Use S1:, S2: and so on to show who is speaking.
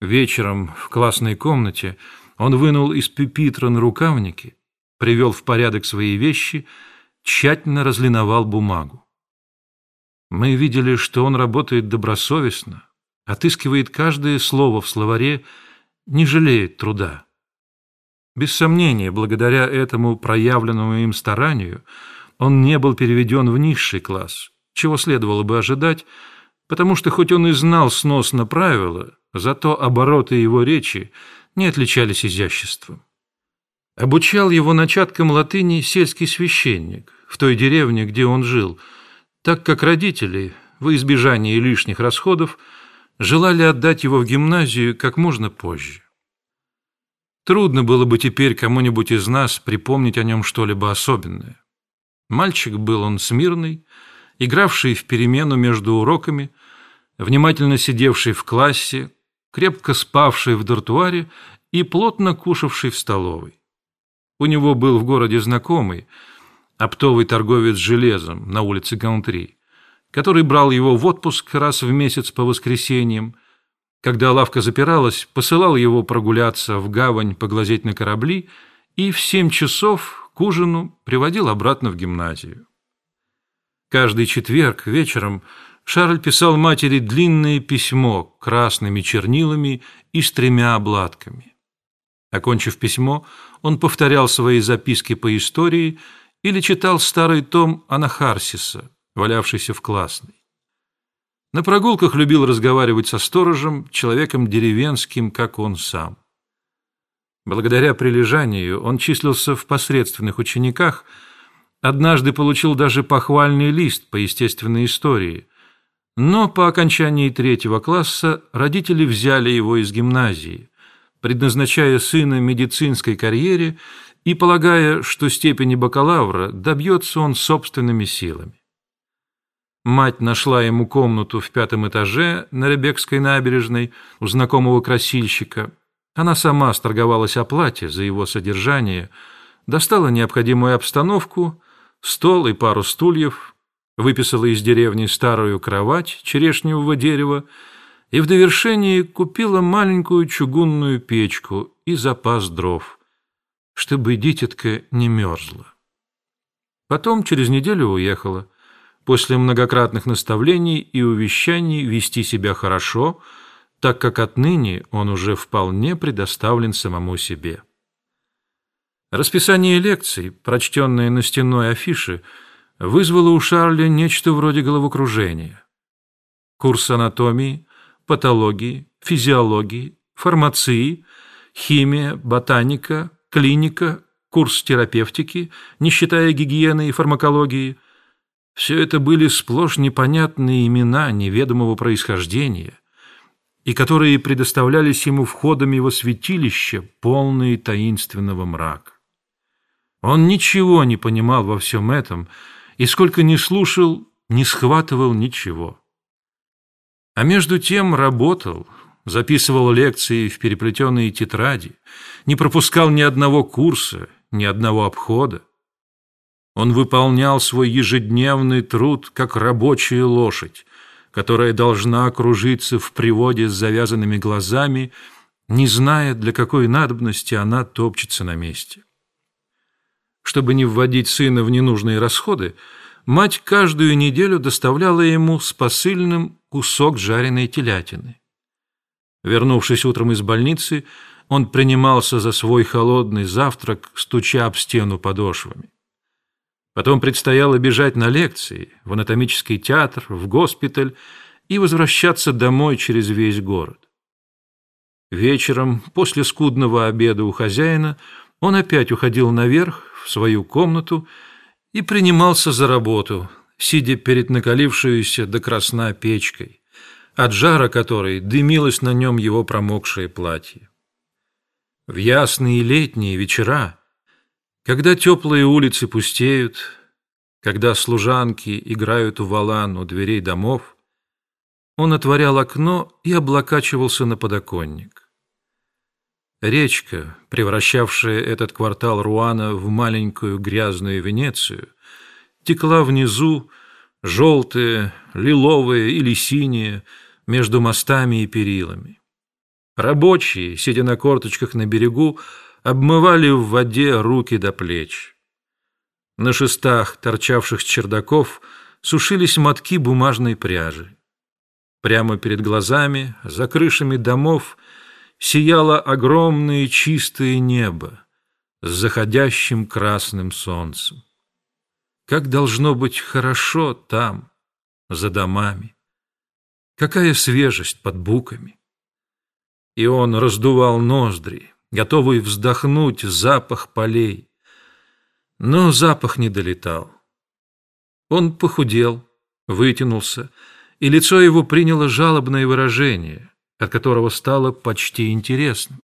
S1: Вечером в классной комнате он вынул из пюпитра на рукавники, привел в порядок свои вещи, тщательно разлиновал бумагу. Мы видели, что он работает добросовестно, отыскивает каждое слово в словаре, не жалеет труда. Без сомнения, благодаря этому проявленному им старанию, он не был переведен в низший класс, чего следовало бы ожидать, потому что хоть он и знал сносно правила, зато обороты его речи не отличались изяществом. Обучал его начаткам латыни сельский священник в той деревне, где он жил, так как родители, во избежание лишних расходов, желали отдать его в гимназию как можно позже. Трудно было бы теперь кому-нибудь из нас припомнить о нем что-либо особенное. Мальчик был он смирный, игравший в перемену между уроками, внимательно сидевший в классе, крепко спавший в дартуаре и плотно кушавший в столовой. У него был в городе знакомый, оптовый торговец железом на улице Гаунтри, который брал его в отпуск раз в месяц по воскресеньям, когда лавка запиралась, посылал его прогуляться в гавань поглазеть на корабли и в семь часов к ужину приводил обратно в гимназию. Каждый четверг вечером Шарль писал матери длинное письмо красными чернилами и с тремя обладками. Окончив письмо, он повторял свои записки по истории или читал старый том Анахарсиса, валявшийся в классной. На прогулках любил разговаривать со сторожем, человеком деревенским, как он сам. Благодаря прилежанию он числился в посредственных учениках, однажды получил даже похвальный лист по естественной истории – но по окончании третьего класса родители взяли его из гимназии, предназначая сына медицинской карьере и полагая, что степени бакалавра добьется он собственными силами. Мать нашла ему комнату в пятом этаже на Ребекской набережной у знакомого красильщика. Она сама сторговалась о плате за его содержание, достала необходимую обстановку, стол и пару стульев, выписала из деревни старую кровать черешневого дерева и в довершении купила маленькую чугунную печку и запас дров, чтобы дитятка не мерзла. Потом через неделю уехала, после многократных наставлений и увещаний вести себя хорошо, так как отныне он уже вполне предоставлен самому себе. Расписание лекций, прочтенное на стенной афише, вызвало у Шарля нечто вроде головокружения. Курс анатомии, патологии, физиологии, фармации, химия, ботаника, клиника, курс терапевтики, не считая гигиены и фармакологии – все это были сплошь непонятные имена неведомого происхождения, и которые предоставлялись ему входами во святилище, полные таинственного мрака. Он ничего не понимал во всем этом, и сколько ни слушал, не схватывал ничего. А между тем работал, записывал лекции в переплетенные тетради, не пропускал ни одного курса, ни одного обхода. Он выполнял свой ежедневный труд, как рабочая лошадь, которая должна окружиться в приводе с завязанными глазами, не зная, для какой надобности она топчется на месте. Чтобы не вводить сына в ненужные расходы, мать каждую неделю доставляла ему с посыльным кусок жареной телятины. Вернувшись утром из больницы, он принимался за свой холодный завтрак, стуча об стену подошвами. Потом предстояло бежать на лекции, в анатомический театр, в госпиталь и возвращаться домой через весь город. Вечером, после скудного обеда у хозяина, он опять уходил наверх, в свою комнату и принимался за работу, сидя перед накалившейся до красна печкой, от жара которой дымилось на нем его промокшее платье. В ясные летние вечера, когда теплые улицы пустеют, когда служанки играют в валан у дверей домов, он отворял окно и облокачивался на подоконник. Речка, превращавшая этот квартал Руана в маленькую грязную Венецию, текла внизу, желтая, лиловая или синяя, между мостами и перилами. Рабочие, сидя на корточках на берегу, обмывали в воде руки до плеч. На шестах, торчавших с чердаков, сушились мотки бумажной пряжи. Прямо перед глазами, за крышами домов, сияло огромное чистое небо с заходящим красным солнцем. Как должно быть хорошо там, за домами. Какая свежесть под буками. И он раздувал ноздри, готовый вздохнуть запах полей. Но запах не долетал. Он похудел, вытянулся, и лицо его приняло жалобное выражение, от которого стало почти интересным.